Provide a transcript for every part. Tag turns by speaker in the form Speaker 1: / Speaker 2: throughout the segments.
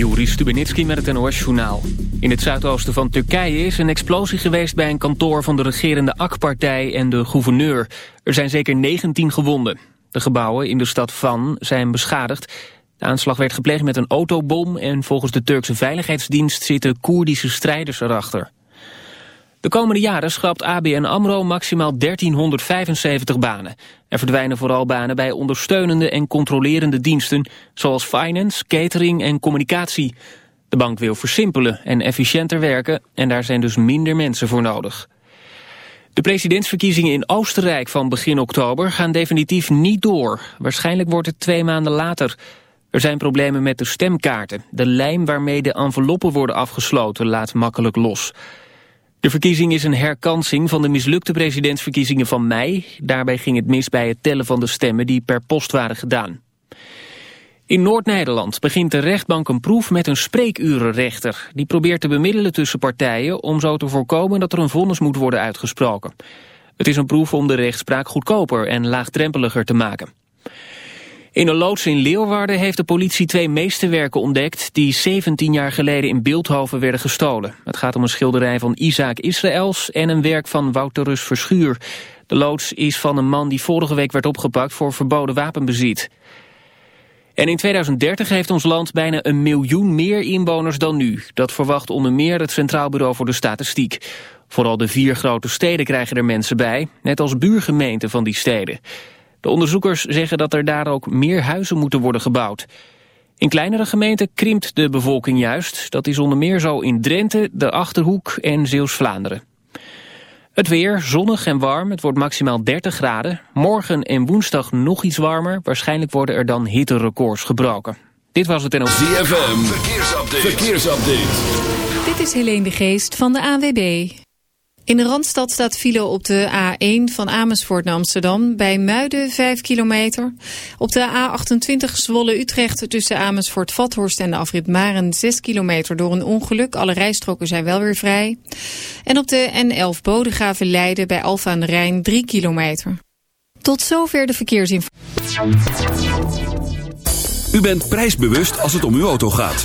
Speaker 1: Juri Stubenitski met het NOS-journaal. In het zuidoosten van Turkije is een explosie geweest bij een kantoor van de regerende AK-partij en de gouverneur. Er zijn zeker 19 gewonden. De gebouwen in de stad Van zijn beschadigd. De aanslag werd gepleegd met een autobom en volgens de Turkse Veiligheidsdienst zitten Koerdische strijders erachter. De komende jaren schrapt ABN AMRO maximaal 1375 banen. Er verdwijnen vooral banen bij ondersteunende en controlerende diensten... zoals finance, catering en communicatie. De bank wil versimpelen en efficiënter werken... en daar zijn dus minder mensen voor nodig. De presidentsverkiezingen in Oostenrijk van begin oktober gaan definitief niet door. Waarschijnlijk wordt het twee maanden later. Er zijn problemen met de stemkaarten. De lijm waarmee de enveloppen worden afgesloten laat makkelijk los... De verkiezing is een herkansing van de mislukte presidentsverkiezingen van mei. Daarbij ging het mis bij het tellen van de stemmen die per post waren gedaan. In Noord-Nederland begint de rechtbank een proef met een spreekurenrechter. Die probeert te bemiddelen tussen partijen om zo te voorkomen dat er een vonnis moet worden uitgesproken. Het is een proef om de rechtspraak goedkoper en laagdrempeliger te maken. In een loods in Leeuwarden heeft de politie twee meesterwerken ontdekt... die 17 jaar geleden in Beeldhoven werden gestolen. Het gaat om een schilderij van Isaac Israëls... en een werk van Wouterus Verschuur. De loods is van een man die vorige week werd opgepakt... voor verboden wapenbezit. En in 2030 heeft ons land bijna een miljoen meer inwoners dan nu. Dat verwacht onder meer het Centraal Bureau voor de Statistiek. Vooral de vier grote steden krijgen er mensen bij... net als buurgemeenten van die steden. De onderzoekers zeggen dat er daar ook meer huizen moeten worden gebouwd. In kleinere gemeenten krimpt de bevolking juist. Dat is onder meer zo in Drenthe, de Achterhoek en Zeeuws-Vlaanderen. Het weer, zonnig en warm. Het wordt maximaal 30 graden. Morgen en woensdag nog iets warmer. Waarschijnlijk worden er dan hitterecords gebroken. Dit was het en ook...
Speaker 2: ZFM, verkeersupdate. verkeersupdate.
Speaker 3: Dit is Helene de Geest van de AWB. In de Randstad staat file op de A1 van Amersfoort naar Amsterdam. Bij Muiden 5 kilometer. Op de A28 Zwolle-Utrecht tussen Amersfoort-Vathorst en de afrit Maren 6 kilometer door een ongeluk. Alle rijstroken zijn wel weer vrij. En op de N11 Bodegraven-Leiden bij Alfa aan de Rijn 3 kilometer. Tot zover de verkeersinformatie.
Speaker 2: U bent prijsbewust als het om uw auto gaat.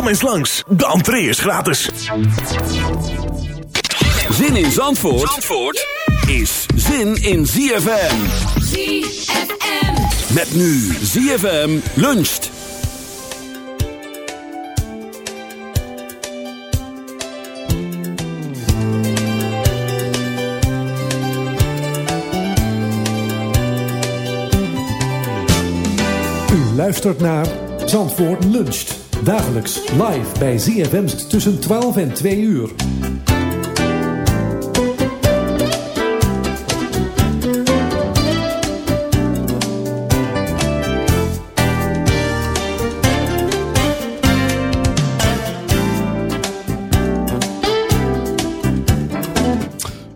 Speaker 4: Kom eens langs, de entree is gratis.
Speaker 2: Zin in Zandvoort, Zandvoort is zin in ZFM.
Speaker 3: ZFM.
Speaker 2: Met nu ZFM luncht.
Speaker 5: U luistert naar Zandvoort Luncht. Dagelijks live bij ZFM tussen 12 en 2 uur.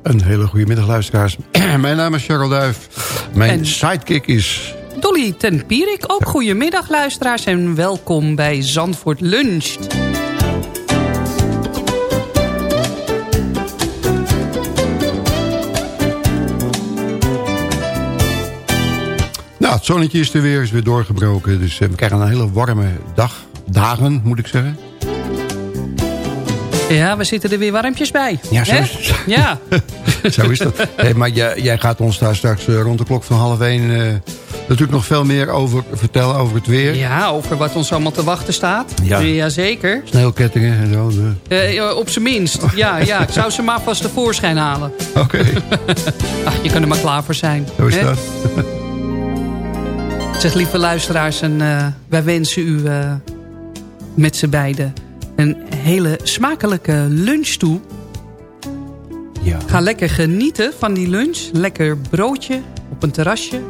Speaker 6: Een hele goede middag, luisteraars. Mijn naam is Charles Duif. Mijn
Speaker 7: En-
Speaker 6: sidekick is...
Speaker 7: Dolly ten Pierik. Ook goedemiddag luisteraars en welkom bij Zandvoort Lunch.
Speaker 6: Nou, het zonnetje is er weer, is weer doorgebroken. Dus eh, we krijgen een hele warme dag, dagen moet ik zeggen.
Speaker 7: Ja, we zitten er weer warmpjes bij.
Speaker 6: Ja, zo is,
Speaker 7: ja.
Speaker 6: zo is dat. Maar jij, jij, gaat ons daar straks eh, rond de klok van half één... Eh, natuurlijk nog veel meer over vertellen over het weer.
Speaker 7: ja, over wat ons allemaal te wachten staat.
Speaker 6: Ja.
Speaker 7: Jazeker.
Speaker 6: Sneeuwkettingen en zo. de-
Speaker 7: Eh, op zijn minst. Ja, ja, ik zou ze maar vast tevoorschijn halen.
Speaker 6: Oké,
Speaker 7: Ach, je kan er maar klaar voor zijn.
Speaker 6: zo is
Speaker 7: hè?
Speaker 6: dat.
Speaker 7: Zeg, lieve luisteraars, en, eh, wij wensen u eh, met z'n beiden een hele smakelijke lunch toe.
Speaker 6: Ja.
Speaker 7: Ga lekker genieten van die lunch. Lekker broodje op een terrasje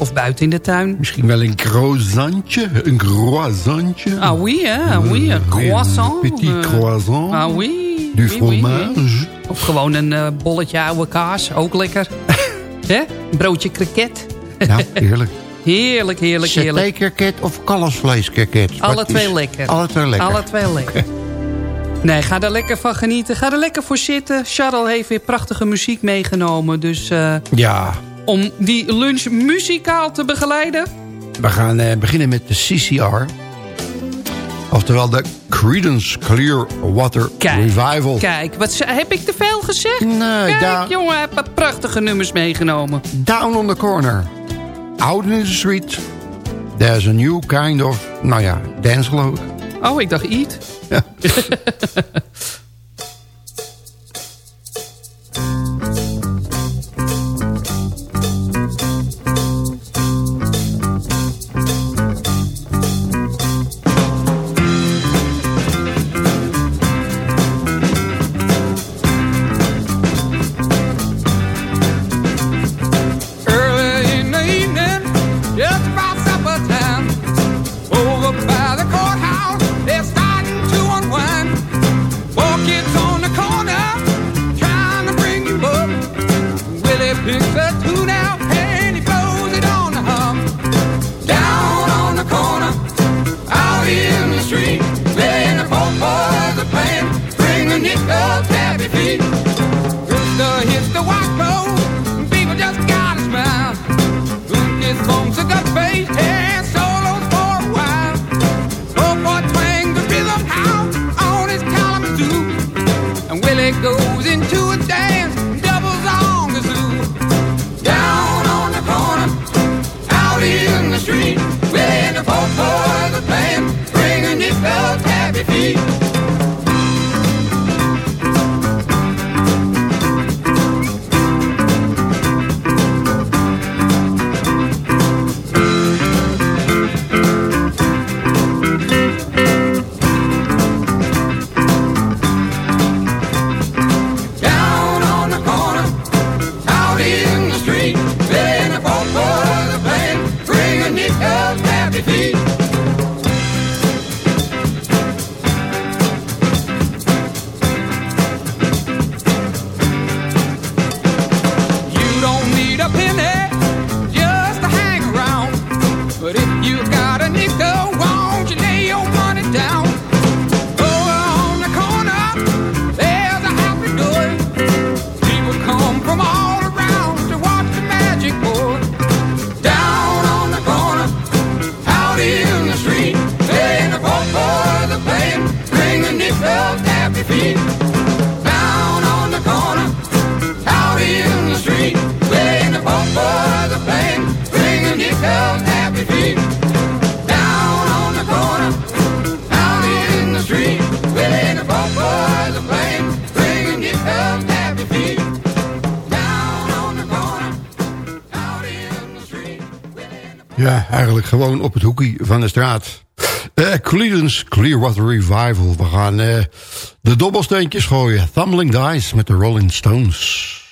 Speaker 7: of buiten in de tuin.
Speaker 6: Misschien wel een croissantje. Een croissantje.
Speaker 7: Ah oui, hè? Ah oui, een croissant.
Speaker 6: Een petit
Speaker 7: eh,
Speaker 6: croissant.
Speaker 7: Ah oui.
Speaker 6: Du
Speaker 7: oui,
Speaker 6: fromage.
Speaker 7: oui. Of gewoon een eh, bolletje oude kaas, ook lekker. Hè? Een broodje kroket.
Speaker 6: Ja, heerlijk.
Speaker 7: Heerlijk, heerlijk, heerlijk.
Speaker 6: Satékerket of kalfsvleeskerket?
Speaker 7: Alle twee lekker.
Speaker 6: Alle twee lekker.
Speaker 7: Alle twee lekker. Nee, ga er lekker van genieten. Ga er lekker voor zitten. Charles heeft weer prachtige muziek meegenomen. Dus eh,
Speaker 6: Ja,
Speaker 7: om die lunch muzikaal te begeleiden...
Speaker 6: we gaan eh, beginnen met de CCR. Oftewel de Creedence Clearwater
Speaker 7: Kijk,
Speaker 6: Revival.
Speaker 7: Kijk, wat heb ik te veel gezegd?
Speaker 6: Nee,
Speaker 7: Kijk, jongen, heb prachtige nummers meegenomen.
Speaker 6: Down on the corner. Out in the street. There's a new kind of, nou ja, dance geloof ik.
Speaker 7: Oh, ik dacht eat.
Speaker 8: Early
Speaker 6: walk, bro. Op het van de straat. Eh Creedence Clearwater Revival. We gaan eh, de dobbelsteentjes gooien. Thumbling Dice met de Rolling Stones.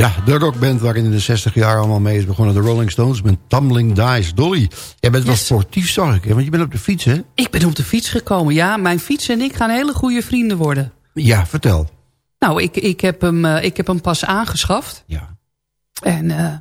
Speaker 6: Ja, de rockband waarin in de 60 jaar allemaal mee is begonnen. De Rolling Stones met Tumbling Dice. Dolly, jij bent wel sportief, zag ik. hè? Want je bent op de fiets, hè?
Speaker 7: Ik ben op de fiets gekomen. Ja, mijn fiets en ik gaan hele goede vrienden worden.
Speaker 6: Ja, vertel.
Speaker 7: Nou, ik, ik, heb, hem, eh, ik heb hem pas aangeschaft.
Speaker 6: Ja.
Speaker 7: En eh,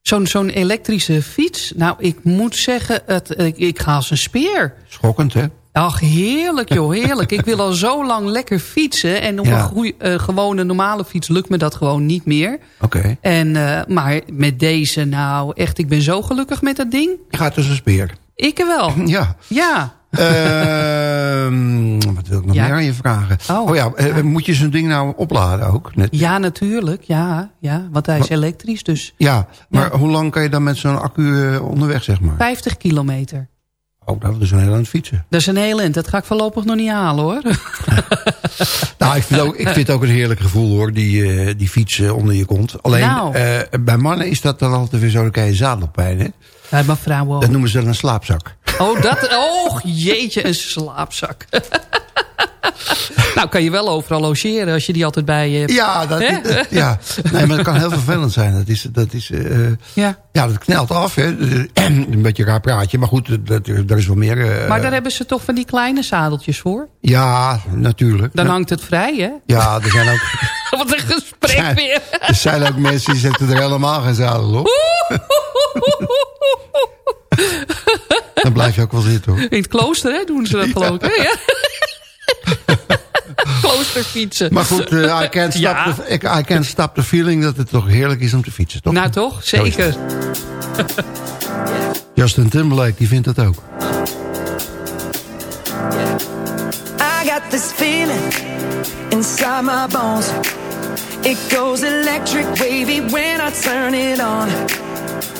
Speaker 7: zo'n zo'n elektrische fiets. Nou, ik moet zeggen, het, ik, ik ga als een speer.
Speaker 6: Schokkend, hè?
Speaker 7: Ach, heerlijk joh, heerlijk. ik wil al zo lang lekker fietsen. En op
Speaker 6: Ja.
Speaker 7: een goeie, eh, gewone normale fiets lukt me dat gewoon niet meer.
Speaker 6: Oké.
Speaker 7: En, eh, maar met deze, nou echt, ik ben zo gelukkig met dat ding.
Speaker 6: Je gaat dus een speer.
Speaker 7: Ik wel.
Speaker 6: Ja.
Speaker 7: Ja.
Speaker 6: Ehm, wat wil ik nog
Speaker 7: Ja.
Speaker 6: meer aan je vragen?
Speaker 7: Oh.
Speaker 6: Oh, ja, eh, moet je zo'n ding nou opladen ook? Net?
Speaker 7: Ja, natuurlijk. Ja, ja, want hij is elektrisch, dus
Speaker 6: Ja, maar
Speaker 7: Ja.
Speaker 6: hoe lang kan je dan met zo'n accu onderweg, zeg maar?
Speaker 7: 50 kilometer.
Speaker 6: Oh, dat is een heel aan het fietsen.
Speaker 7: Dat is een heel eind. Dat ga ik voorlopig nog niet halen, hoor.
Speaker 6: Nou, ik vind, ook, ik vind het ook een heerlijk gevoel hoor, die, eh, die fiets eh, onder je kont. Alleen,
Speaker 7: Nou.
Speaker 6: eh, bij mannen is dat dan altijd weer zo, dan krijg je zadelpijn, hè?
Speaker 7: Ook.
Speaker 6: Dat noemen ze dan een slaapzak.
Speaker 7: Oh, dat... Oh, jeetje, een slaapzak. nou, kan je wel overal logeren als je die altijd bij je hebt.
Speaker 6: Ja, dat, ja. Nee, maar dat kan heel vervelend zijn. Dat is, dat is, eh,
Speaker 7: Ja.
Speaker 6: ja, dat knelt af, hè? Een beetje raar praatje, maar goed, dat, daar is wel meer. eh,
Speaker 7: Maar daar hebben ze toch van die kleine zadeltjes voor?
Speaker 6: Ja, natuurlijk.
Speaker 7: Dan hangt het vrij, hè?
Speaker 6: Ja, er zijn ook,
Speaker 7: Wat een gesprek weer.
Speaker 6: er zijn ook mensen die zetten er helemaal geen zadel op. Dan blijf je ook wel zitten, hoor.
Speaker 7: In het klooster, hè, doen ze dat geloof ik. hè? Ja. Kloosterfietsen.
Speaker 6: Maar goed, eh, I, can't stop
Speaker 7: Ja.
Speaker 6: the, ik- I can't stop the feeling dat het toch heerlijk is om te fietsen, toch?
Speaker 7: Nou toch, zeker.
Speaker 6: Justin Timberlake, die vindt dat ook.
Speaker 9: I got this feeling inside my bones. It goes electric wavy when I turn it on.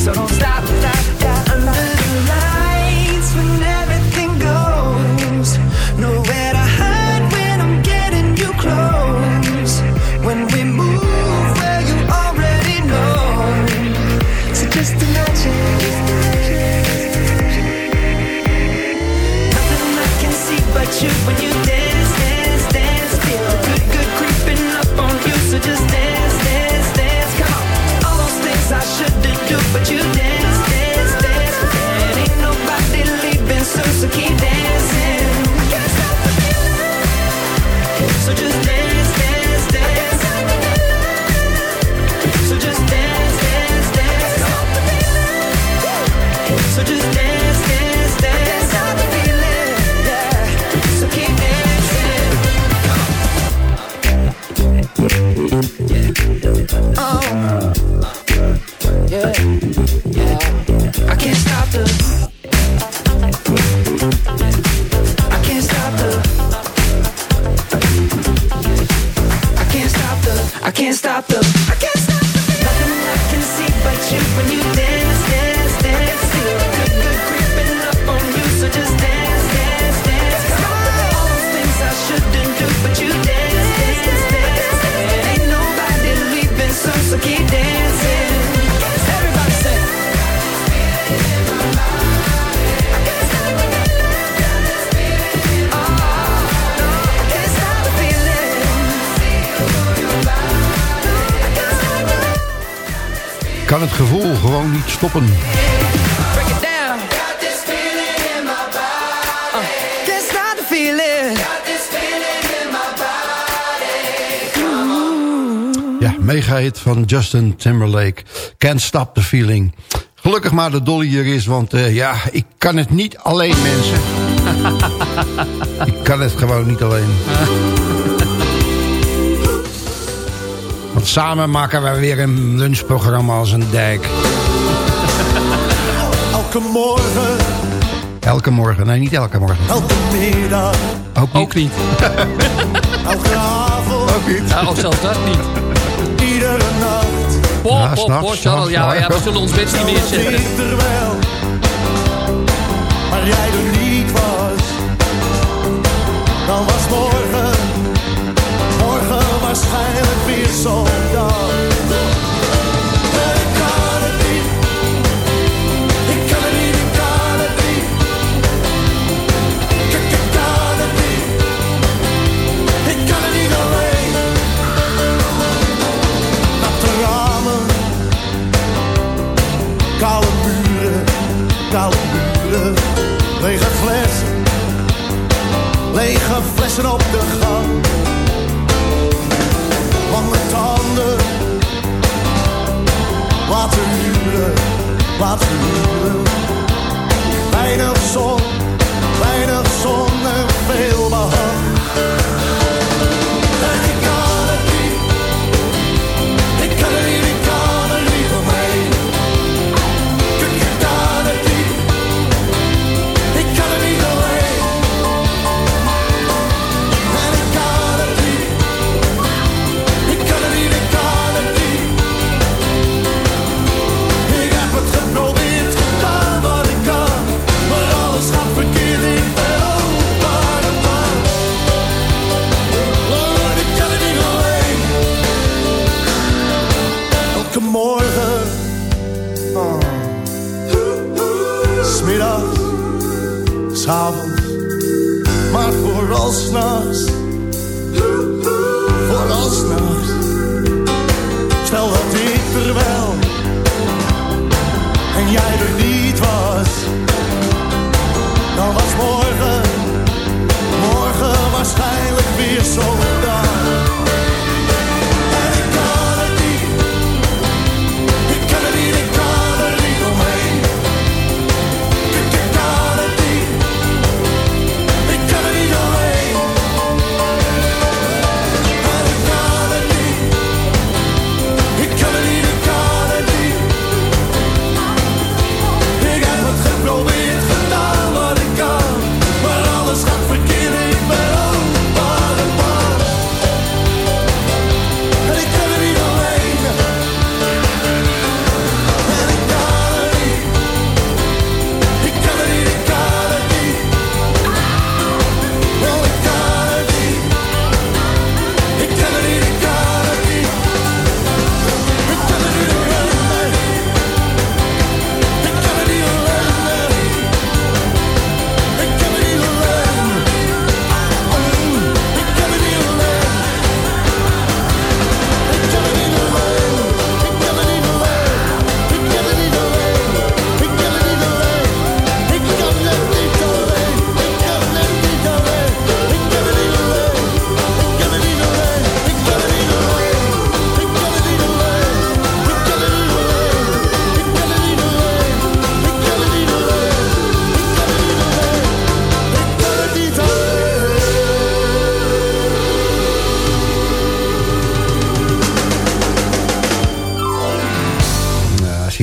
Speaker 9: So don't stop.
Speaker 6: stoppen. Ja, mega-hit van Justin Timberlake. Can't stop the feeling. Gelukkig maar dat Dolly hier is, want eh, ja, ik kan het niet alleen, mensen. ik kan het gewoon niet alleen. want samen maken we weer een lunchprogramma als een dijk.
Speaker 10: Elke morgen.
Speaker 6: Elke morgen, nee niet elke morgen.
Speaker 10: Elke middag.
Speaker 6: Ook niet.
Speaker 7: Ook
Speaker 10: elke avond.
Speaker 6: Ook niet.
Speaker 7: Ja, of zelfs dat niet.
Speaker 10: Iedere nacht.
Speaker 7: Pop,
Speaker 6: ja,
Speaker 7: pop, pop, Charles. Ja, we zullen ons best niet meer zeggen.
Speaker 10: Ik maar jij er niet was. Dan was morgen, morgen waarschijnlijk weer zon. op de gang. Lange tanden, wat een huren, wat een huren. Weinig zon.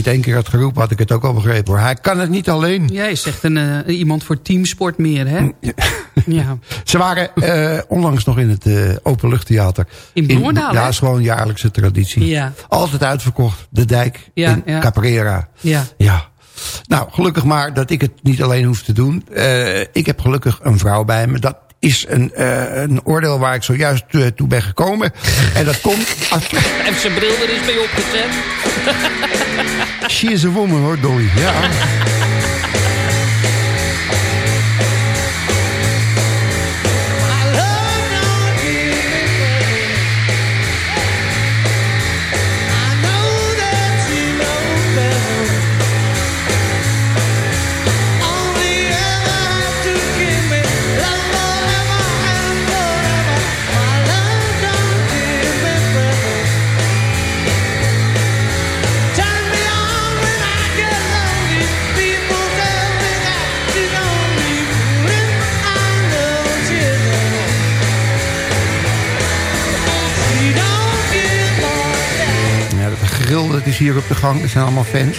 Speaker 10: Het
Speaker 6: één keer had geroepen, had ik het ook al begrepen. Hoor. Hij kan het niet alleen.
Speaker 7: Jij is echt een, eh, iemand voor teamsport meer, hè? Ja.
Speaker 6: Ze waren eh, onlangs nog in het eh, openluchttheater.
Speaker 7: In Bloemendaal,
Speaker 6: Ja, is gewoon jaarlijkse traditie.
Speaker 7: Ja.
Speaker 6: Altijd uitverkocht. De Dijk
Speaker 7: Ja,
Speaker 6: in
Speaker 7: ja.
Speaker 6: Caprera.
Speaker 7: Ja.
Speaker 6: Ja. Nou, gelukkig maar dat ik het niet alleen hoef te doen. Eh, ik heb gelukkig een vrouw bij me. Dat is een, eh, een oordeel waar ik zojuist toe ben gekomen. En dat komt... Als,
Speaker 1: En zijn bril er is mee opgezet.
Speaker 6: She is a woman hoor, Dolly. Ja.
Speaker 11: Dat is hier op de gang. Er zijn allemaal fans.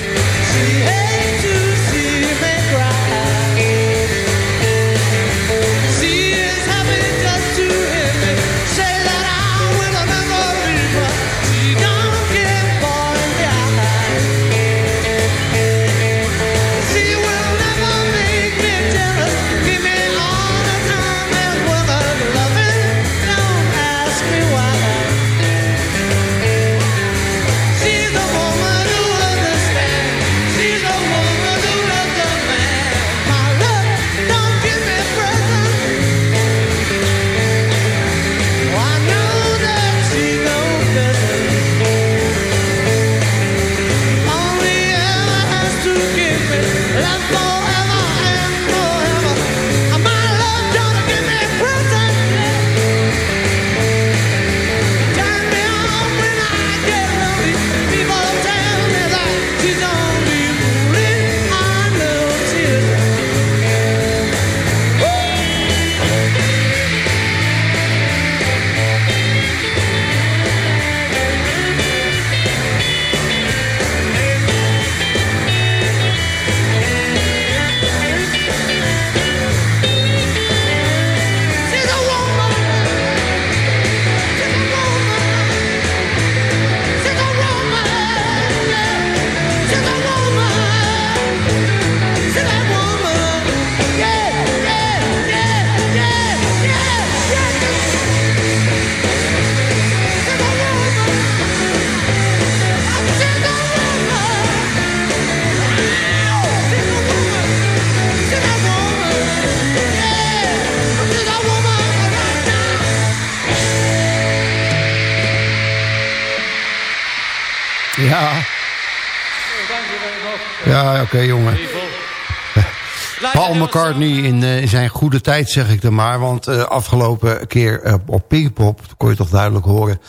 Speaker 11: McCartney in, eh, in zijn goede tijd, zeg ik dan maar. Want eh, afgelopen keer eh, op Pinkpop kon je toch duidelijk horen...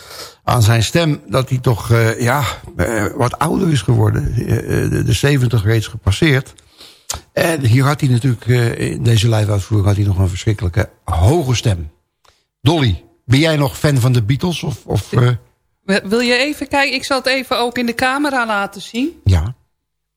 Speaker 11: aan zijn stem dat hij toch ja, wat ouder is geworden. De, de 70 reeds gepasseerd. En hier had hij natuurlijk, in deze live-uitvoering... had hij nog een verschrikkelijke hoge stem. Dolly, ben jij nog fan van de Beatles? Of, of,
Speaker 7: Wil je even kijken? Ik zal het even ook in de camera laten zien.
Speaker 11: ja.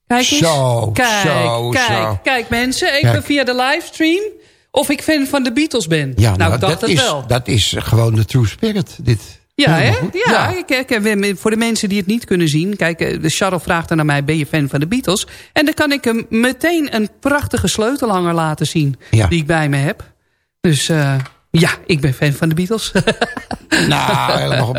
Speaker 7: Kijk eens.
Speaker 11: Zo,
Speaker 7: kijk,
Speaker 11: zo,
Speaker 7: kijk,
Speaker 11: zo.
Speaker 7: kijk mensen. Even
Speaker 11: Kijk.
Speaker 7: via de livestream. Of ik fan van de Beatles ben.
Speaker 11: Ja,
Speaker 7: nou, ik dacht
Speaker 11: dat,
Speaker 7: het
Speaker 11: is,
Speaker 7: wel.
Speaker 11: dat is gewoon de true spirit, dit.
Speaker 7: Ja, hè? Ja, Ik, ik, ik- voor de mensen die het niet kunnen zien. Kijk, eh, de Charles vraagt dan naar mij, ben je fan van de Beatles? En dan kan ik hem meteen een prachtige sleutelhanger laten zien.
Speaker 11: Ja.
Speaker 7: Die ik bij me heb. Dus eh, ja, ik ben fan van de Beatles.
Speaker 11: Nou, helemaal.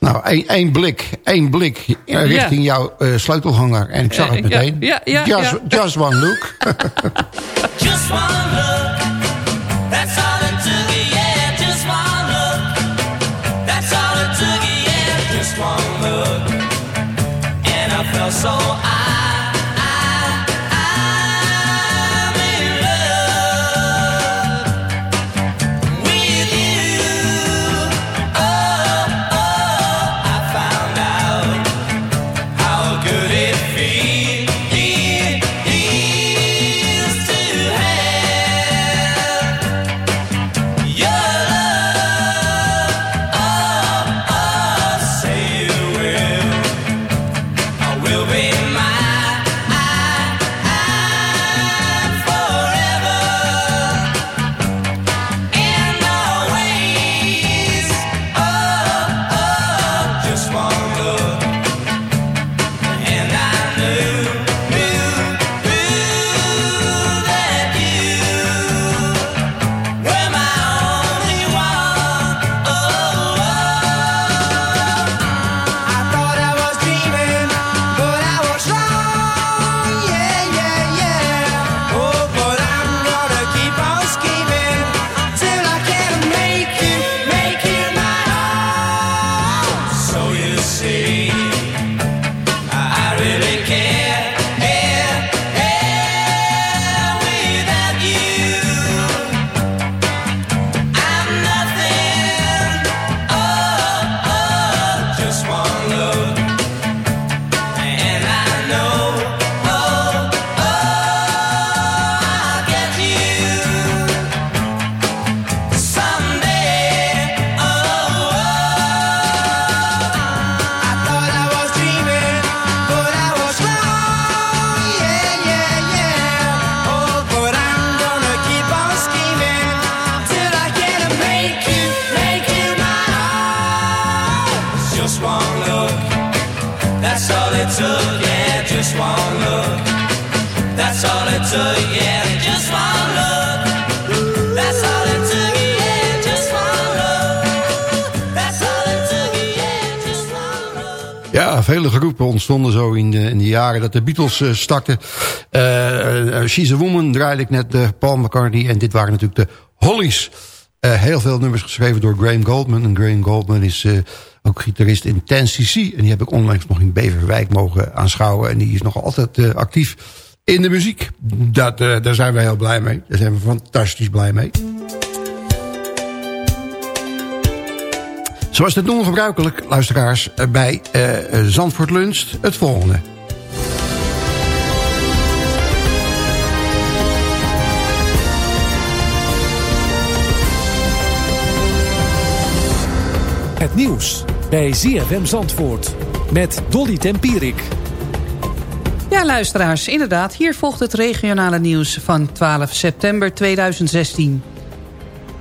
Speaker 11: Nou, één, één blik, één blik eh, richting jouw eh, sleutelhanger. En ik zag het
Speaker 7: Eh, ja,
Speaker 11: meteen.
Speaker 7: ja, ja,
Speaker 11: just,
Speaker 7: ja.
Speaker 11: just one look.
Speaker 12: Just one look,
Speaker 6: ontstonden zo in de, in de jaren dat de Beatles eh, startten. Eh, eh, She's a Woman draaide ik net, Paul McCartney. En dit waren natuurlijk de Hollies. Heel veel nummers geschreven door Graham Goldman. En Graham Goldman is ook gitarist in Ten cc En die heb ik onlangs nog in Beverwijk mogen aanschouwen. En die is nog altijd actief in de muziek. Dat, daar zijn we heel blij mee. Daar zijn we fantastisch blij mee. Zoals het doen gebruikelijk, luisteraars, eh, bij eh, eh, Zandvoort Lunch het volgende.
Speaker 5: Het nieuws bij ZFM Zandvoort met Dolly Tempierik.
Speaker 7: Ja, luisteraars, inderdaad. Hier volgt het regionale nieuws van 12 september 2016.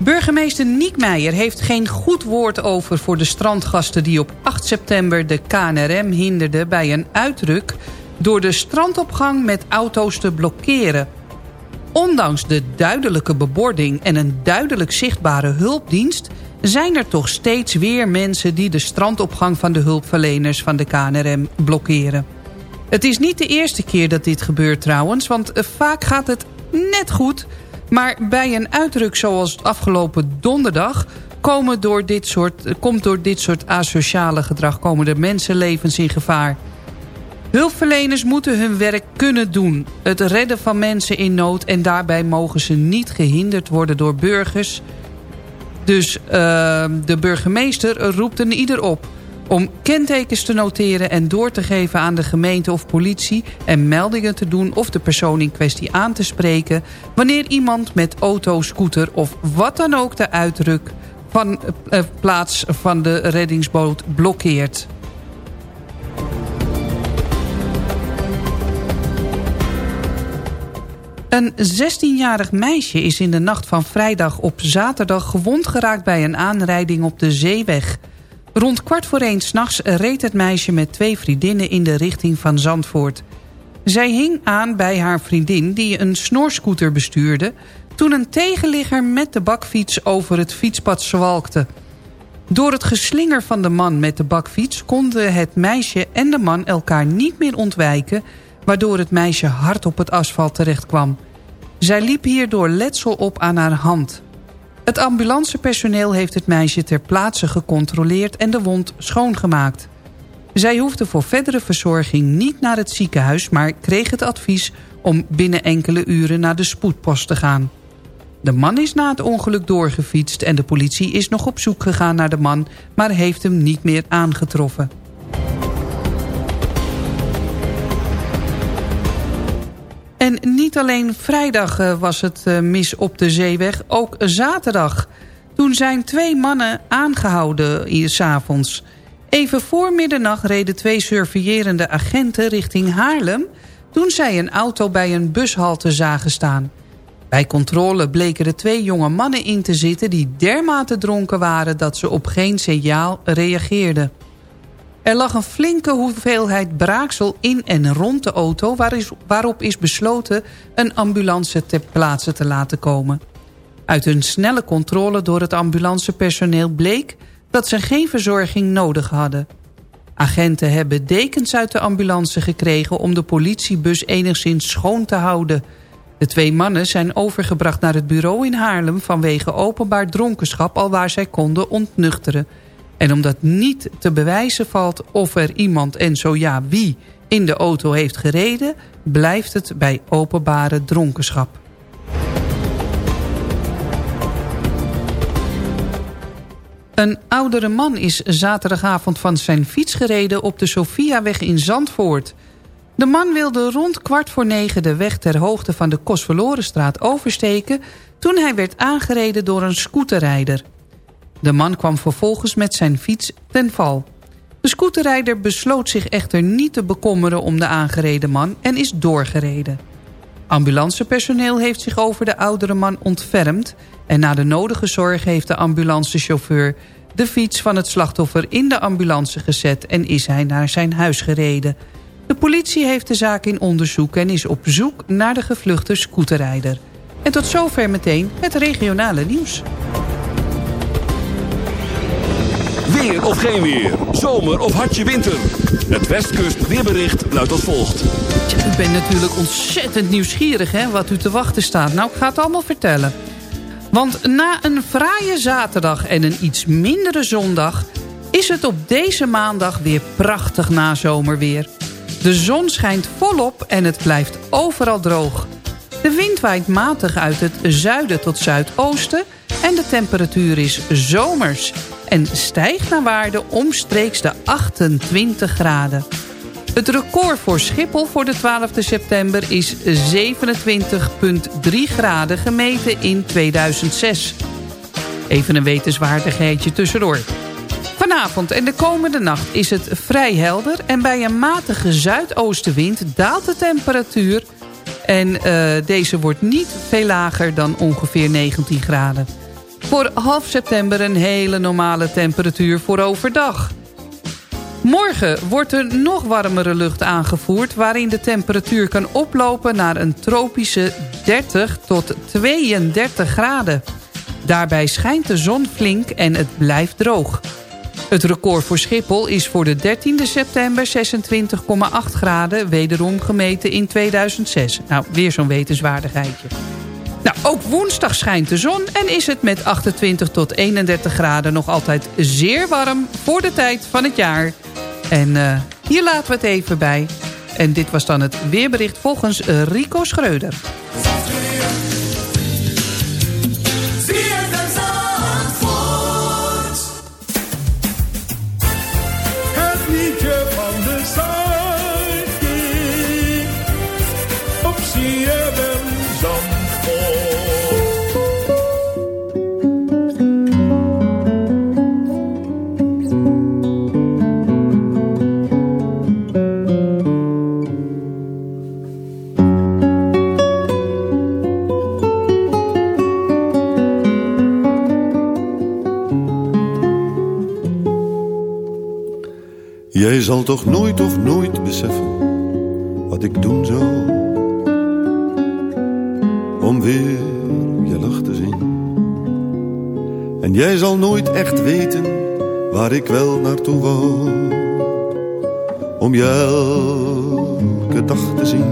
Speaker 7: Burgemeester Niek Meijer heeft geen goed woord over voor de strandgasten... die op 8 september de KNRM hinderden bij een uitruk... door de strandopgang met auto's te blokkeren. Ondanks de duidelijke bebording en een duidelijk zichtbare hulpdienst... zijn er toch steeds weer mensen die de strandopgang van de hulpverleners van de KNRM blokkeren. Het is niet de eerste keer dat dit gebeurt trouwens, want vaak gaat het net goed... maar bij een uitdruk zoals afgelopen donderdag... Komen door dit soort, komt door dit soort asociale gedrag komen er mensenlevens in gevaar. Hulpverleners moeten hun werk kunnen doen. Het redden van mensen in nood en daarbij mogen ze niet gehinderd worden door burgers. Dus uh, de burgemeester roept een ieder op om kentekens te noteren en door te geven aan de gemeente of politie... en meldingen te doen of de persoon in kwestie aan te spreken... wanneer iemand met auto, scooter of wat dan ook de uitruk... van uh, plaats van de reddingsboot blokkeert. Een 16-jarig meisje is in de nacht van vrijdag op zaterdag gewond geraakt bij een aanrijding op de zeeweg. Rond kwart voor één s'nachts reed het meisje met twee vriendinnen in de richting van Zandvoort. Zij hing aan bij haar vriendin die een snorscooter bestuurde... toen een tegenligger met de bakfiets over het fietspad zwalkte. Door het geslinger van de man met de bakfiets... konden het meisje en de man elkaar niet meer ontwijken... waardoor het meisje hard op het asfalt terechtkwam. Zij liep hierdoor letsel op aan haar hand... Het ambulancepersoneel heeft het meisje ter plaatse gecontroleerd en de wond schoongemaakt. Zij hoefde voor verdere verzorging niet naar het ziekenhuis... maar kreeg het advies om binnen enkele uren naar de spoedpost te gaan. De man is na het ongeluk doorgefietst en de politie is nog op zoek gegaan naar de man... maar heeft hem niet meer aangetroffen. En niet alleen vrijdag uh, was het uh, mis op de zeeweg, ook zaterdag. Toen zijn twee mannen aangehouden s'avonds. Even voor middernacht reden twee surveillerende agenten richting Haarlem... toen zij een auto bij een bushalte zagen staan. Bij controle bleken er twee jonge mannen in te zitten... die dermate dronken waren dat ze op geen signaal reageerden. Er lag een flinke hoeveelheid braaksel in en rond de auto... waarop is besloten een ambulance ter plaatse te laten komen. Uit een snelle controle door het ambulancepersoneel bleek... dat ze geen verzorging nodig hadden. Agenten hebben dekens uit de ambulance gekregen... om de politiebus enigszins schoon te houden. De twee mannen zijn overgebracht naar het bureau in Haarlem... vanwege openbaar dronkenschap alwaar zij konden ontnuchteren... En omdat niet te bewijzen valt of er iemand en zo ja wie in de auto heeft gereden... blijft het bij openbare dronkenschap. Een oudere man is zaterdagavond van zijn fiets gereden op de Sofiaweg in Zandvoort. De man wilde rond kwart voor negen de weg ter hoogte van de Kosverlorenstraat oversteken... toen hij werd aangereden door een scooterrijder. De man kwam vervolgens met zijn fiets ten val. De scooterrijder besloot zich echter niet te bekommeren om de aangereden man en is doorgereden. Ambulancepersoneel heeft zich over de oudere man ontfermd... en na de nodige zorg heeft de ambulancechauffeur de fiets van het slachtoffer in de ambulance gezet... en is hij naar zijn huis gereden. De politie heeft de zaak in onderzoek en is op zoek naar de gevluchte scooterrijder. En tot zover meteen het regionale nieuws.
Speaker 2: Weer of geen weer. Zomer of hartje winter. Het Westkust weerbericht luidt als volgt.
Speaker 7: Ik ben natuurlijk ontzettend nieuwsgierig hè, wat u te wachten staat. Nou, ik ga het allemaal vertellen. Want na een fraaie zaterdag en een iets mindere zondag... is het op deze maandag weer prachtig nazomerweer. De zon schijnt volop en het blijft overal droog. De wind waait matig uit het zuiden tot zuidoosten... en de temperatuur is zomers en stijgt naar waarde omstreeks de 28 graden. Het record voor Schiphol voor de 12e september is 27,3 graden gemeten in 2006. Even een wetenswaardigheidje tussendoor. Vanavond en de komende nacht is het vrij helder... en bij een matige zuidoostenwind daalt de temperatuur... en uh, deze wordt niet veel lager dan ongeveer 19 graden. Voor half september een hele normale temperatuur voor overdag. Morgen wordt er nog warmere lucht aangevoerd... waarin de temperatuur kan oplopen naar een tropische 30 tot 32 graden. Daarbij schijnt de zon flink en het blijft droog. Het record voor Schiphol is voor de 13e september 26,8 graden... wederom gemeten in 2006. Nou, weer zo'n wetenswaardigheidje. Nou, ook woensdag schijnt de zon en is het met 28 tot 31 graden nog altijd zeer warm voor de tijd van het jaar. En uh, hier laten we het even bij. En dit was dan het weerbericht volgens Rico Schreuder.
Speaker 13: Jij zal toch nooit of nooit beseffen wat ik doen zou om weer je lach te zien. En jij zal nooit echt weten waar ik wel naartoe wou om je elke dag te zien.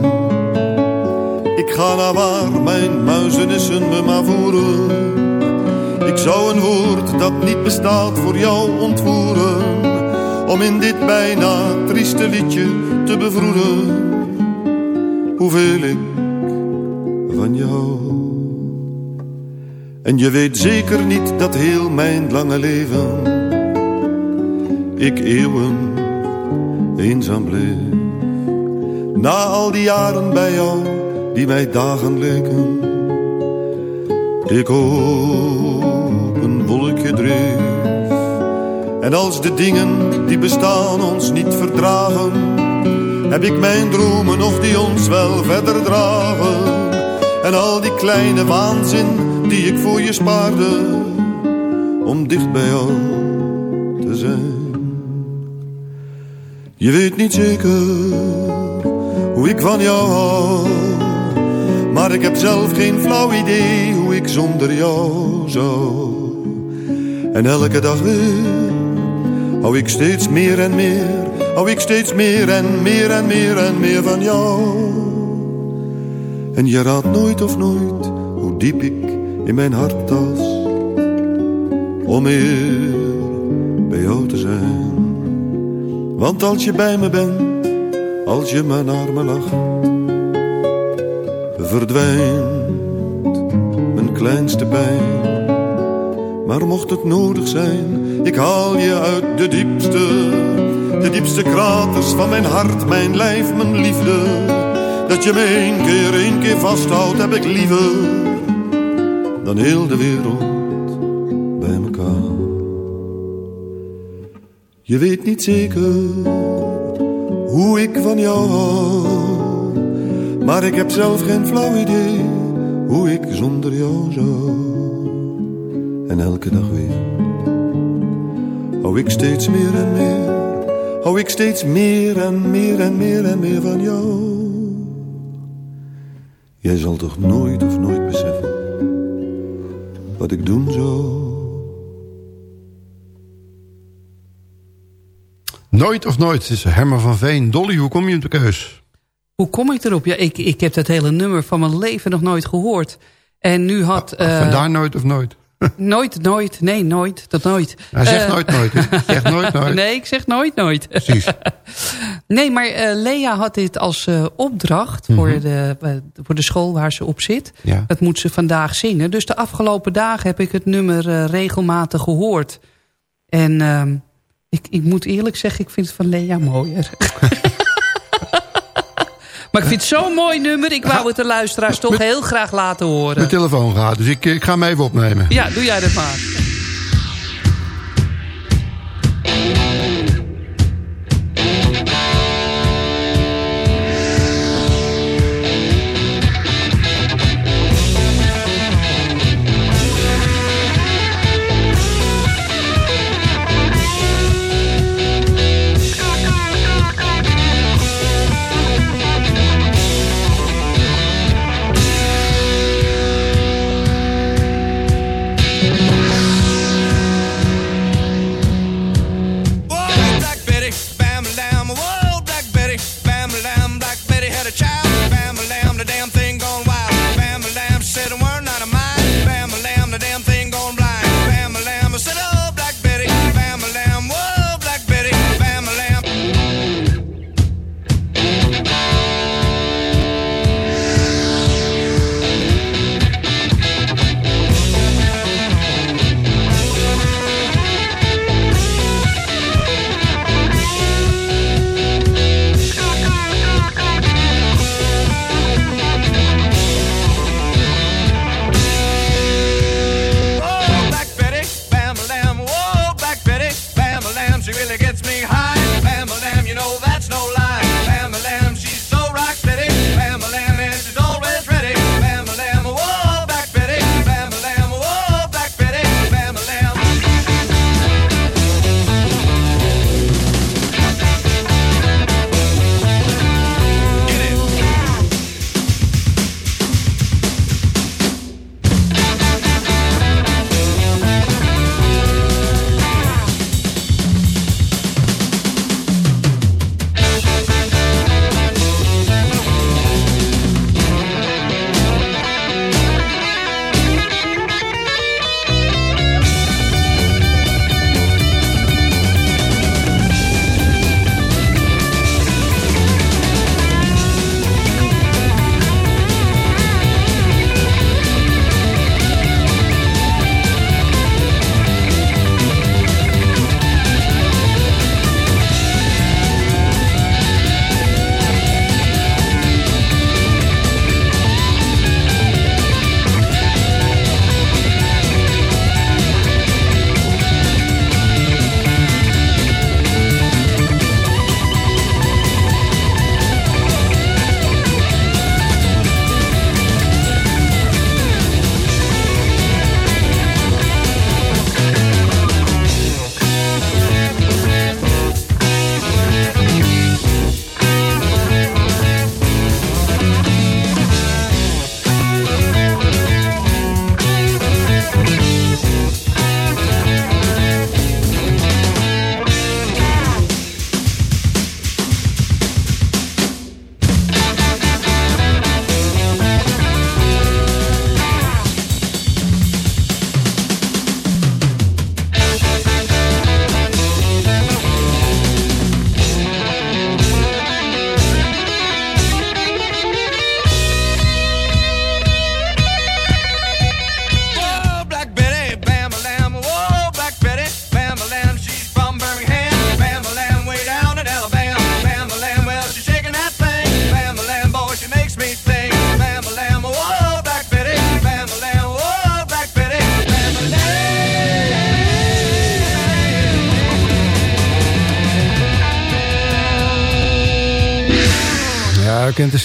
Speaker 13: Ik ga naar waar mijn muizenissen me maar voeren. Ik zou een woord dat niet bestaat voor jou ontvoeren om in dit bijna trieste liedje te bevroeden hoeveel ik van jou. En je weet zeker niet dat heel mijn lange leven ik eeuwen eenzaam bleef. Na al die jaren bij jou die mij dagen leken, ik op een wolkje dreef. En als de dingen die bestaan ons niet verdragen, heb ik mijn dromen of die ons wel verder dragen. En al die kleine waanzin die ik voor je spaarde, om dicht bij jou te zijn. Je weet niet zeker hoe ik van jou hou, maar ik heb zelf geen flauw idee hoe ik zonder jou zou. En elke dag weer hou ik steeds meer en meer, hou ik steeds meer en meer en meer en meer van jou. En je raadt nooit of nooit hoe diep ik in mijn hart tas, om meer bij jou te zijn. Want als je bij me bent, als je maar naar me lacht, verdwijnt mijn kleinste pijn. Maar mocht het nodig zijn, ik haal je uit de diepste, de diepste kraters van mijn hart, mijn lijf, mijn liefde. Dat je me één keer, één keer vasthoudt, heb ik liever dan heel de wereld bij elkaar. Je weet niet zeker hoe ik van jou hou, maar ik heb zelf geen flauw idee hoe ik zonder jou zou. En elke dag weer hou ik steeds meer en meer, hou ik steeds meer en meer en meer en meer van jou. Jij zal toch nooit of nooit beseffen wat ik doen zou.
Speaker 6: Nooit of nooit, het is Herman van Veen. Dolly, hoe kom je op de keus?
Speaker 14: Hoe kom ik erop? Ja, ik, ik heb dat hele nummer van mijn leven nog nooit gehoord. En nu had... eh,
Speaker 6: Vandaar nooit of nooit.
Speaker 14: Nooit, nooit. Nee, nooit. Dat nooit.
Speaker 6: Hij zegt
Speaker 14: Eh,
Speaker 6: nooit nooit. Zegt nooit nooit.
Speaker 14: Nee, ik zeg nooit nooit.
Speaker 6: Precies.
Speaker 14: Nee, maar eh, Lea had dit als eh, opdracht
Speaker 6: Mhm.
Speaker 14: voor, de, eh, voor de school waar ze op zit.
Speaker 6: Ja.
Speaker 14: Dat moet ze vandaag zingen. Dus de afgelopen dagen heb ik het nummer regelmatig gehoord. En ehm, ik, ik moet eerlijk zeggen, ik vind het van Lea mooier. maar ik vind het zo'n mooi nummer. Ik wou het de luisteraars toch heel graag laten
Speaker 6: Mijn
Speaker 14: horen.
Speaker 6: telefoon gaat, dus ik, ik ga hem even opnemen.
Speaker 14: Ja, doe jij dat maar.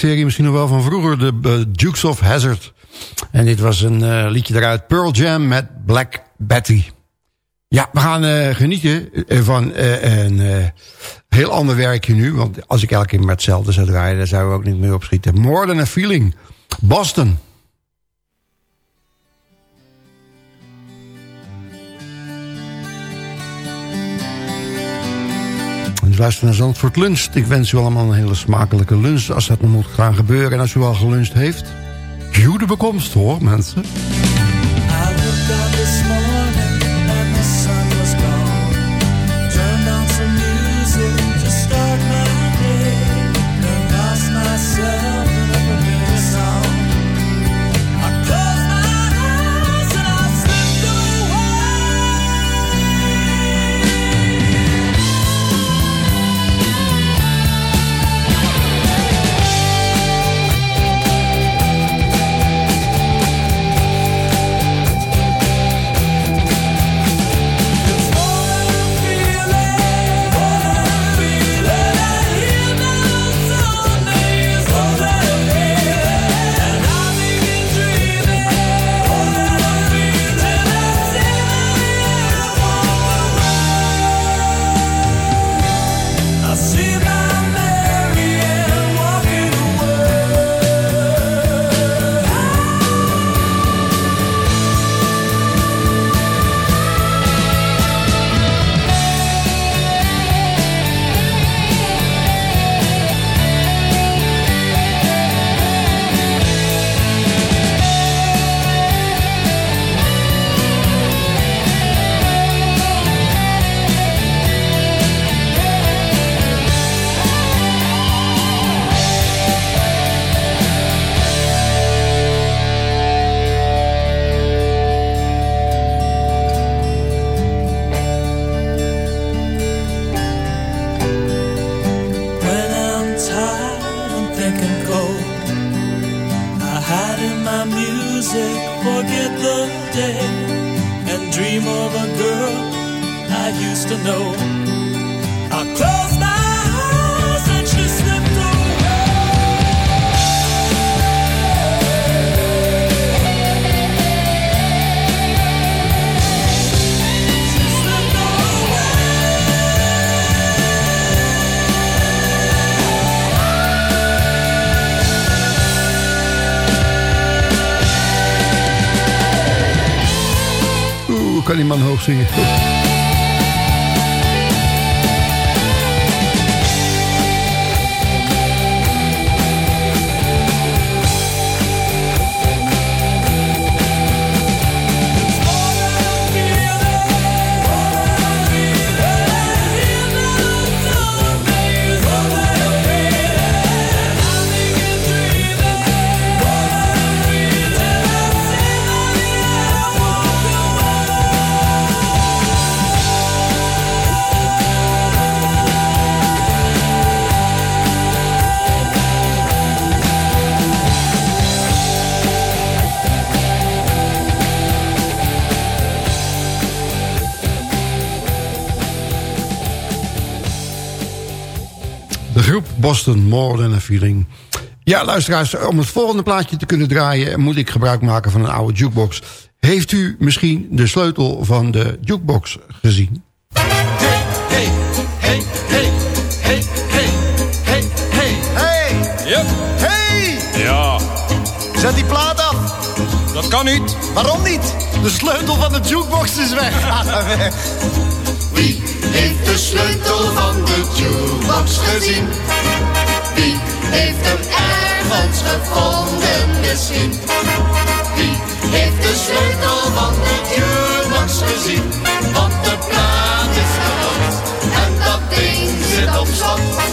Speaker 6: Serie misschien nog wel van vroeger. De eh, Dukes of Hazard. En dit was een eh, liedje eruit. Pearl Jam met Black Betty. Ja, we gaan eh, genieten van een
Speaker 15: Heel ander werkje nu, want als ik elke keer met hetzelfde zou draaien... daar zouden we ook niet meer op schieten. More Than A Feeling, Boston. Dus luister naar Zandvoort Lunch. Ik wens u allemaal een hele smakelijke lunch. Als dat nog moet gaan gebeuren en als u al geluncht heeft... Goede bekomst hoor, mensen. Kan die man hoog zingen. Boston, More Than A Feeling. Ja, luisteraars, om het volgende plaatje te kunnen draaien... moet ik gebruik maken van een oude jukebox. Heeft u misschien de sleutel van de jukebox gezien?
Speaker 2: Hey, hey, hey, hey, hey, hey, hey.
Speaker 16: Hey!
Speaker 2: Yep.
Speaker 16: Hey!
Speaker 2: Ja,
Speaker 16: Zet die plaat af.
Speaker 2: dat kan niet.
Speaker 16: Waarom niet? De sleutel van de jukebox is weg.
Speaker 14: Wie heeft de sleutel van de jukebox gezien? Wie heeft hem ergens gevonden misschien? Wie heeft de sleutel van de jukebox gezien? Want de plaat is kapot en dat ding zit op slot.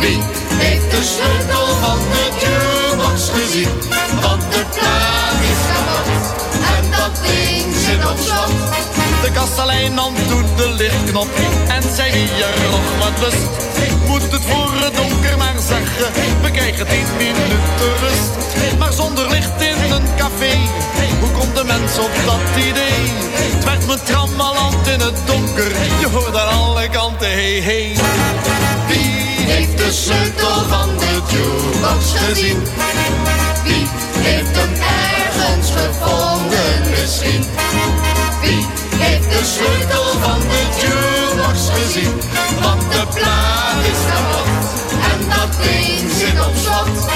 Speaker 14: Wie heeft de sleutel van de jukebox gezien? Want de plaat is kapot en dat ding zit op slot.
Speaker 16: De kastelein
Speaker 17: nam de lichtknop en zei wie er nog wat lust. Moet het voor het donker maar zeggen, we krijgen tien minuten rust. Maar zonder licht in een café, hoe komt de mens op dat idee? Het werd me trammeland in het donker, je hoort aan alle kanten hey.
Speaker 14: Heeft de sleutel van de jukebox gezien? Wie heeft hem ergens gevonden misschien? Wie heeft de sleutel van de jukebox gezien? Want de plaat is kapot en dat ding zit op slot.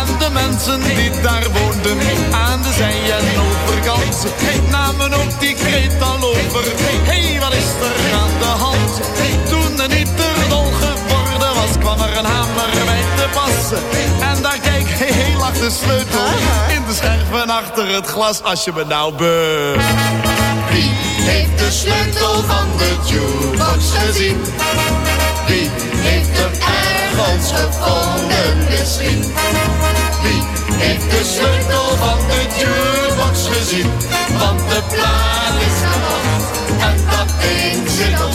Speaker 17: En de mensen die daar woonden aan de zij- en overkant namen ook die kreet al over. hey, wat is er aan de hand? Toen de nieter dol kwam er een hamer bij te passen. En daar hey, hey, lag de sleutel in de scherven achter het glas. Als je me nou be...
Speaker 14: Wie heeft de sleutel van de jukebox gezien? Wie heeft hem ergens gevonden misschien? Wie heeft de sleutel van de jukebox gezien? Want de plaat is kapot en dat ding zit op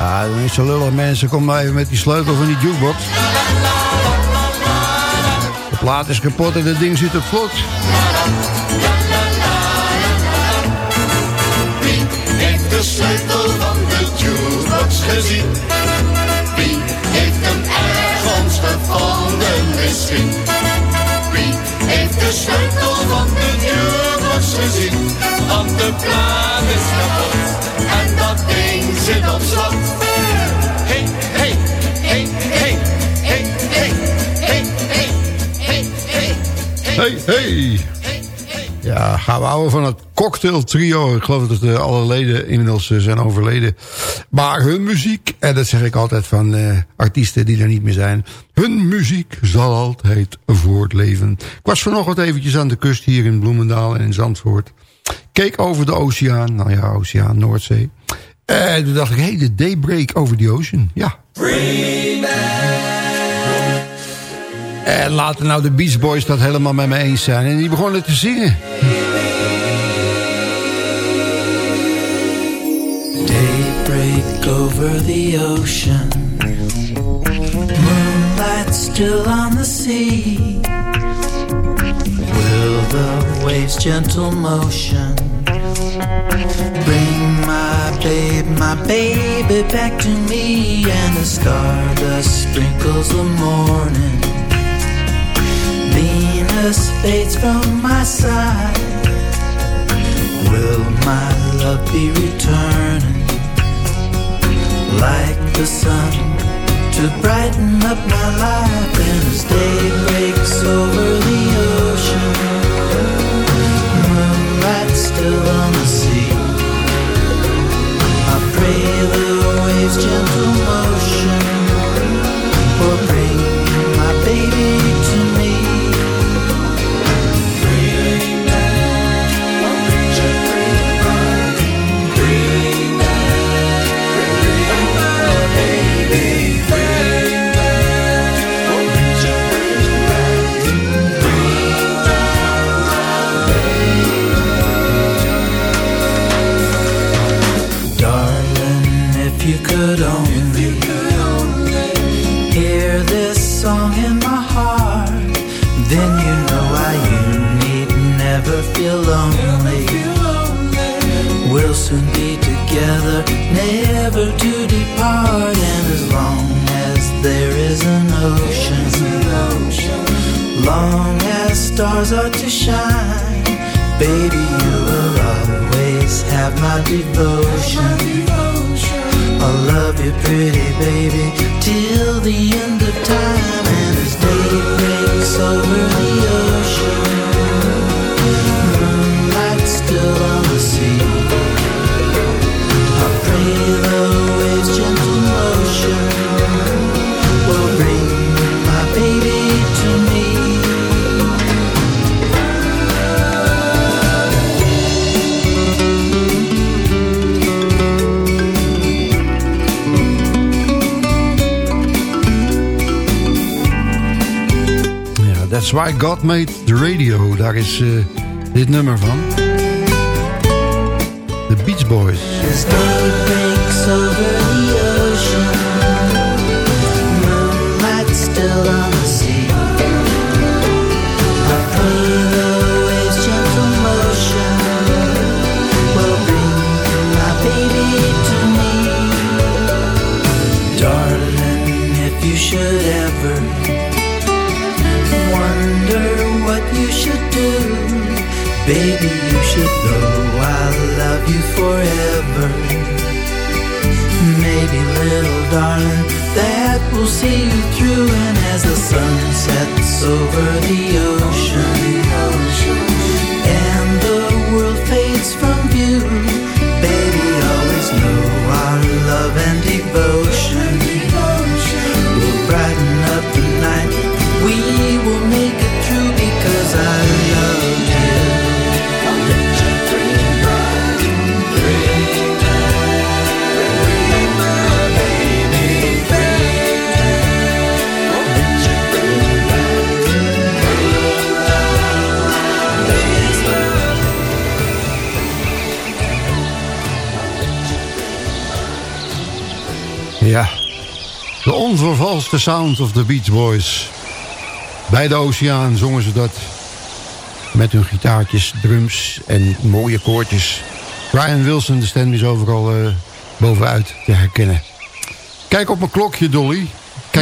Speaker 6: Ah, dan is zo lullig mensen. Kom maar even met die sleutel van die jukebox. De plaat is kapot en het ding zit op slot.
Speaker 14: Wie heeft de sleutel van de jukebox gezien? Wie heeft hem ergens gevonden misschien? Wie heeft de sleutel van de jukebox gezien? Want de plaat is kapot dat ding zit op slot.
Speaker 17: Hey, hey, hey, hey, hey, hey, hey, hey, hey, hey.
Speaker 6: Ja, gaan we houden van het cocktail trio. Ik geloof dat de alle leden inmiddels eh, zijn overleden. Maar hun muziek, en dat zeg ik altijd van eh, artiesten die er niet meer zijn. Hun muziek zal altijd voortleven. Ik was vanochtend eventjes aan de kust hier in Bloemendaal en in Zandvoort. Keek over de oceaan, nou ja, oceaan, Noordzee. En toen dacht ik, hey, de daybreak over the ocean. Ja, En laten nou de Beach Boys dat helemaal met me eens zijn. En die begonnen te zingen.
Speaker 18: Daybreak over the ocean. Moonlight still on the sea. Will the waves' gentle motion bring my babe, my baby back to me? And the stardust sprinkles the morning. Venus fades from my side. Will my love be returning like the sun to brighten up my life? And as day breaks over the ocean,
Speaker 6: God Made the Radio. Daar is uh, dit nummer van. The Beach Boys.
Speaker 18: As baby, you should know I'll love you forever. Maybe, little darling, that will see you through. And as the sun sets over the ocean,
Speaker 6: de onvervalste sound of the Beach Boys. Bij de oceaan zongen ze dat. Met hun gitaartjes, drums en mooie koortjes. Brian Wilson, de stem is overal eh, bovenuit te herkennen. Kijk op mijn klokje, Dolly.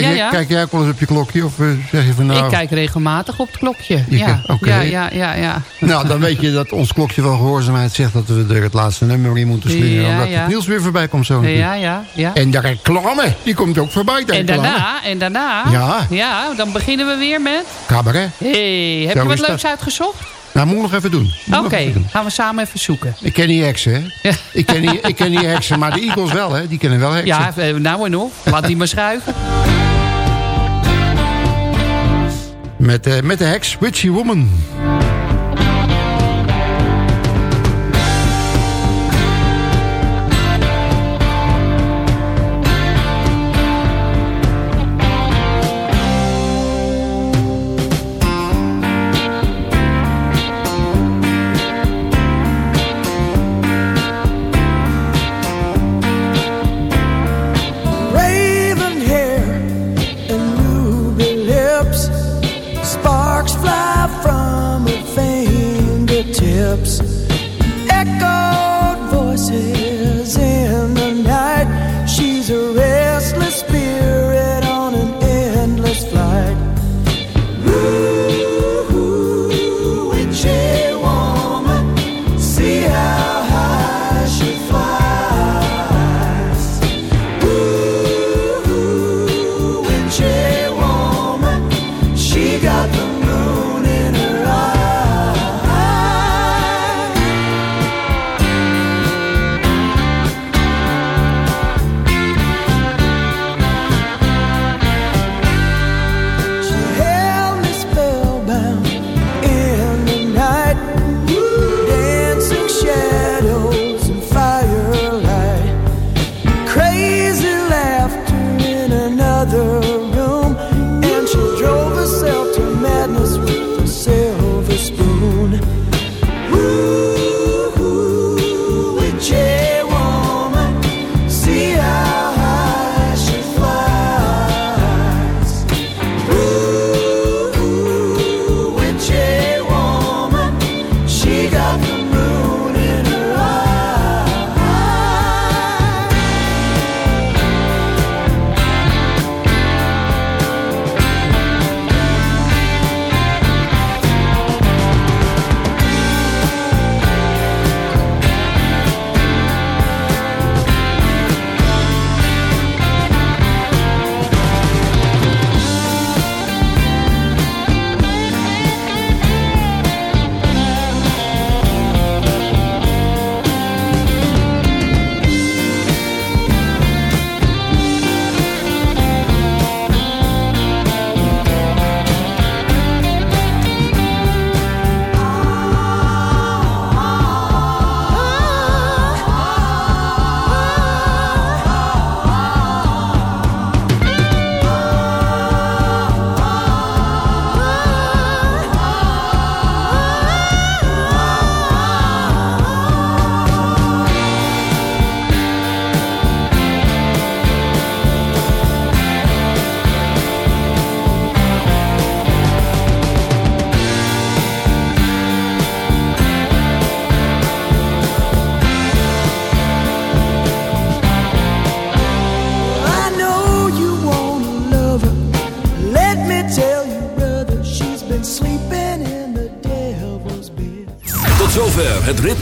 Speaker 6: Kijk,
Speaker 7: Ja,
Speaker 6: jij-
Speaker 7: ja.
Speaker 6: kijk jij ook wel eens op je klokje? Of eh, zeg je van nou...
Speaker 7: Ik kijk regelmatig op het klokje.
Speaker 6: Je
Speaker 7: Ja, ja, ja, ja, ja.
Speaker 6: Nou, dan weet je dat ons klokje van gehoorzaamheid zegt... dat we er het laatste nummer in moeten slingeren.
Speaker 7: Ja,
Speaker 6: omdat het nieuws weer voorbij komt zo.
Speaker 7: Ja, ja, ja.
Speaker 6: En de reclame, die komt ook voorbij.
Speaker 7: En daarna, en daarna,
Speaker 6: Ja.
Speaker 7: ja, dan beginnen we weer met...
Speaker 6: Cabaret.
Speaker 7: hey, heb
Speaker 6: Zo
Speaker 7: je wat
Speaker 6: dat.
Speaker 7: leuks uitgezocht?
Speaker 6: Nou, moet ik nog even doen. Nog
Speaker 7: Oké, gaan we samen even zoeken.
Speaker 6: Ik ken die heksen, hè? Ik, ken die, ik ken die heksen, maar de Eagles wel, hè? Die kennen wel heksen.
Speaker 7: Ja, nou en of. Laat die maar schuiven.
Speaker 6: Met, eh, met de heks Witchy Woman.